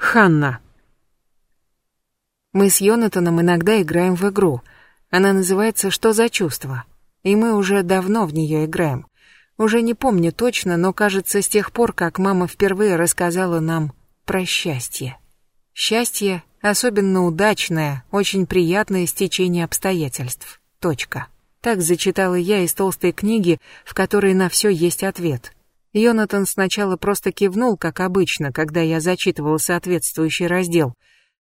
Ханна. Мы с Йонатаном иногда играем в игру. Она называется «Что за чувство?». И мы уже давно в нее играем. Уже не помню точно, но кажется, с тех пор, как мама впервые рассказала нам про счастье. Счастье — особенно удачное, очень приятное стечение обстоятельств. Точка. Так зачитала я из толстой книги, в которой на все есть ответ. Йонатан сначала просто кивнул, как обычно, когда я зачитывала соответствующий раздел,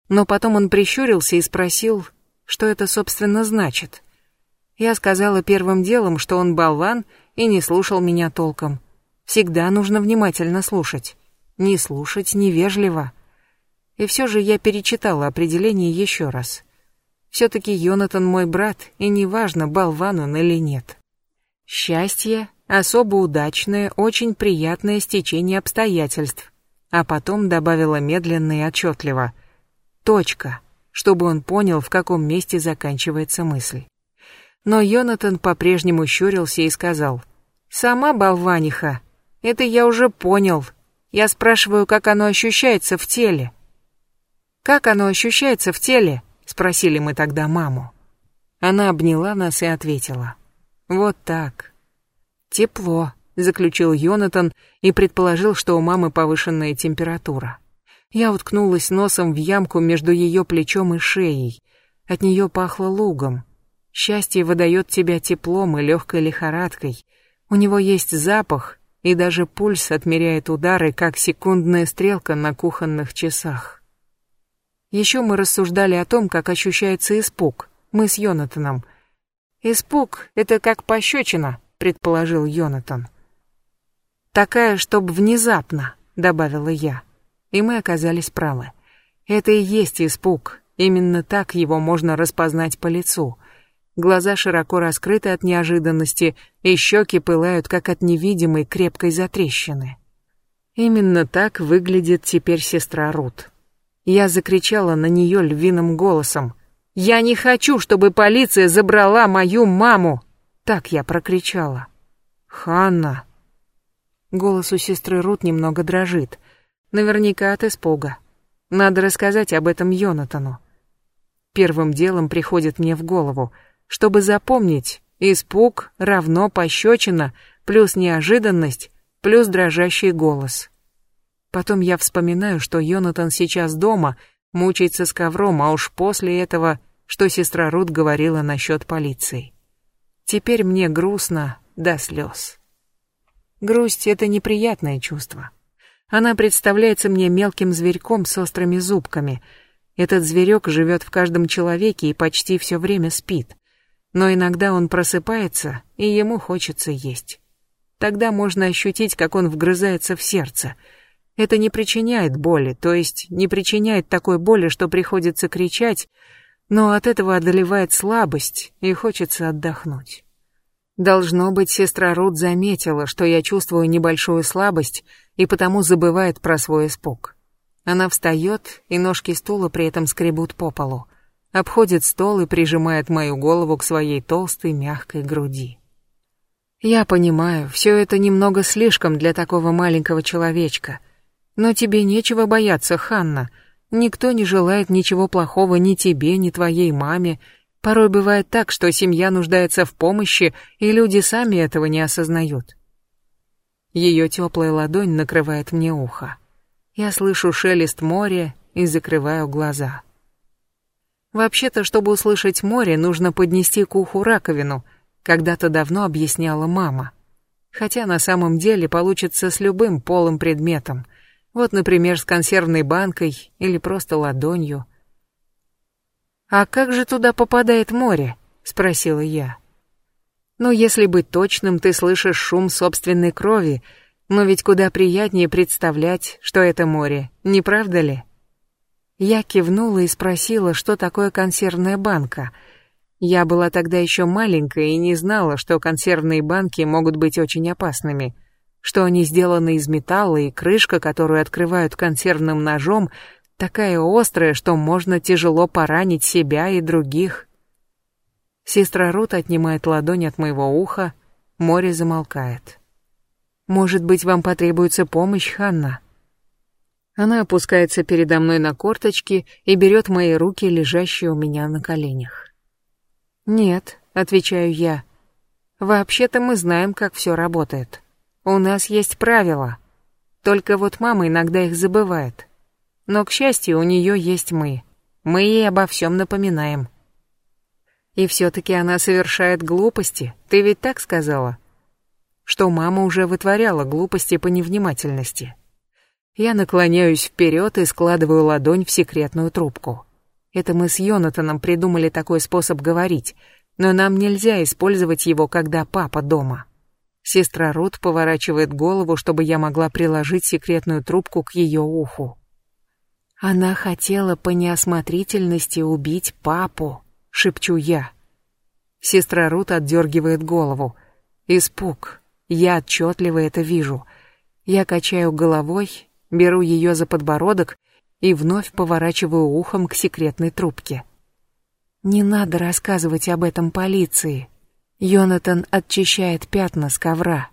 но потом он прищурился и спросил, что это, собственно, значит. Я сказала первым делом, что он болван и не слушал меня толком. Всегда нужно внимательно слушать. Не слушать невежливо. И все же я перечитала определение еще раз. Все-таки Йонатан мой брат, и неважно, болван он или нет. Счастье — особо удачное, очень приятное стечение обстоятельств. А потом добавила медленно и отчетливо. Точка, чтобы он понял, в каком месте заканчивается мысль. Но Йонатан по-прежнему щурился и сказал. «Сама болваниха. Это я уже понял. Я спрашиваю, как оно ощущается в теле». «Как оно ощущается в теле?» Спросили мы тогда маму. Она обняла нас и ответила. Вот так. Тепло, заключил Йонатан и предположил, что у мамы повышенная температура. Я уткнулась носом в ямку между ее плечом и шеей. От нее пахло лугом. Счастье выдает тебя теплом и легкой лихорадкой. У него есть запах, и даже пульс отмеряет удары, как секундная стрелка на кухонных часах. Еще мы рассуждали о том, как ощущается испуг. Мы с Йонатаном. «Испуг — это как пощечина», — предположил Йонатан. «Такая, чтоб внезапно», — добавила я. И мы оказались правы. Это и есть испуг. Именно так его можно распознать по лицу. Глаза широко раскрыты от неожиданности, и щеки пылают, как от невидимой крепкой затрещины. Именно так выглядит теперь сестра Рут. Я закричала на нее львиным голосом. «Я не хочу, чтобы полиция забрала мою маму!» Так я прокричала. «Ханна!» Голос у сестры Рут немного дрожит. Наверняка от испуга. Надо рассказать об этом Йонатану. Первым делом приходит мне в голову, чтобы запомнить, испуг равно пощечина плюс неожиданность плюс дрожащий голос. Потом я вспоминаю, что Йонатан сейчас дома, мучается с ковром, а уж после этого, что сестра Рут говорила насчет полиции. Теперь мне грустно до слез. Грусть — это неприятное чувство. Она представляется мне мелким зверьком с острыми зубками. Этот зверек живет в каждом человеке и почти все время спит. Но иногда он просыпается, и ему хочется есть. Тогда можно ощутить, как он вгрызается в сердце — это не причиняет боли, то есть не причиняет такой боли, что приходится кричать, но от этого одолевает слабость и хочется отдохнуть. Должно быть, сестра Рут заметила, что я чувствую небольшую слабость и потому забывает про свой испуг. Она встает, и ножки стула при этом скребут по полу, обходит стол и прижимает мою голову к своей толстой мягкой груди. Я понимаю, все это немного слишком для такого маленького человечка — но тебе нечего бояться, Ханна. Никто не желает ничего плохого ни тебе, ни твоей маме. Порой бывает так, что семья нуждается в помощи, и люди сами этого не осознают. Ее теплая ладонь накрывает мне ухо. Я слышу шелест моря и закрываю глаза. Вообще-то, чтобы услышать море, нужно поднести к уху раковину, когда-то давно объясняла мама. Хотя на самом деле получится с любым полым предметом — вот, например, с консервной банкой или просто ладонью. «А как же туда попадает море?» — спросила я. «Ну, если быть точным, ты слышишь шум собственной крови, но ведь куда приятнее представлять, что это море, не правда ли?» Я кивнула и спросила, что такое консервная банка. Я была тогда еще маленькая и не знала, что консервные банки могут быть очень опасными — что они сделаны из металла, и крышка, которую открывают консервным ножом, такая острая, что можно тяжело поранить себя и других. Сестра Рут отнимает ладонь от моего уха, море замолкает. «Может быть, вам потребуется помощь, Ханна?» Она опускается передо мной на корточки и берет мои руки, лежащие у меня на коленях. «Нет», — отвечаю я, — «вообще-то мы знаем, как все работает. У нас есть правила. Только вот мама иногда их забывает. Но, к счастью, у нее есть мы. Мы ей обо всем напоминаем». И все-таки она совершает глупости, ты ведь так сказала? Что мама уже вытворяла глупости по невнимательности. Я наклоняюсь вперед и складываю ладонь в секретную трубку. Это мы с Йонатаном придумали такой способ говорить, но нам нельзя использовать его, когда папа дома. Сестра Рут поворачивает голову, чтобы я могла приложить секретную трубку к ее уху. Она хотела по неосмотрительности убить папу, шепчу я. Сестра Рут отдергивает голову. Испуг. Я отчетливо это вижу. Я качаю головой беру ее за подбородок и вновь поворачиваю ухом к секретной трубке. Не надо рассказывать об этом полиции. Йонатан очищает пятна с ковра.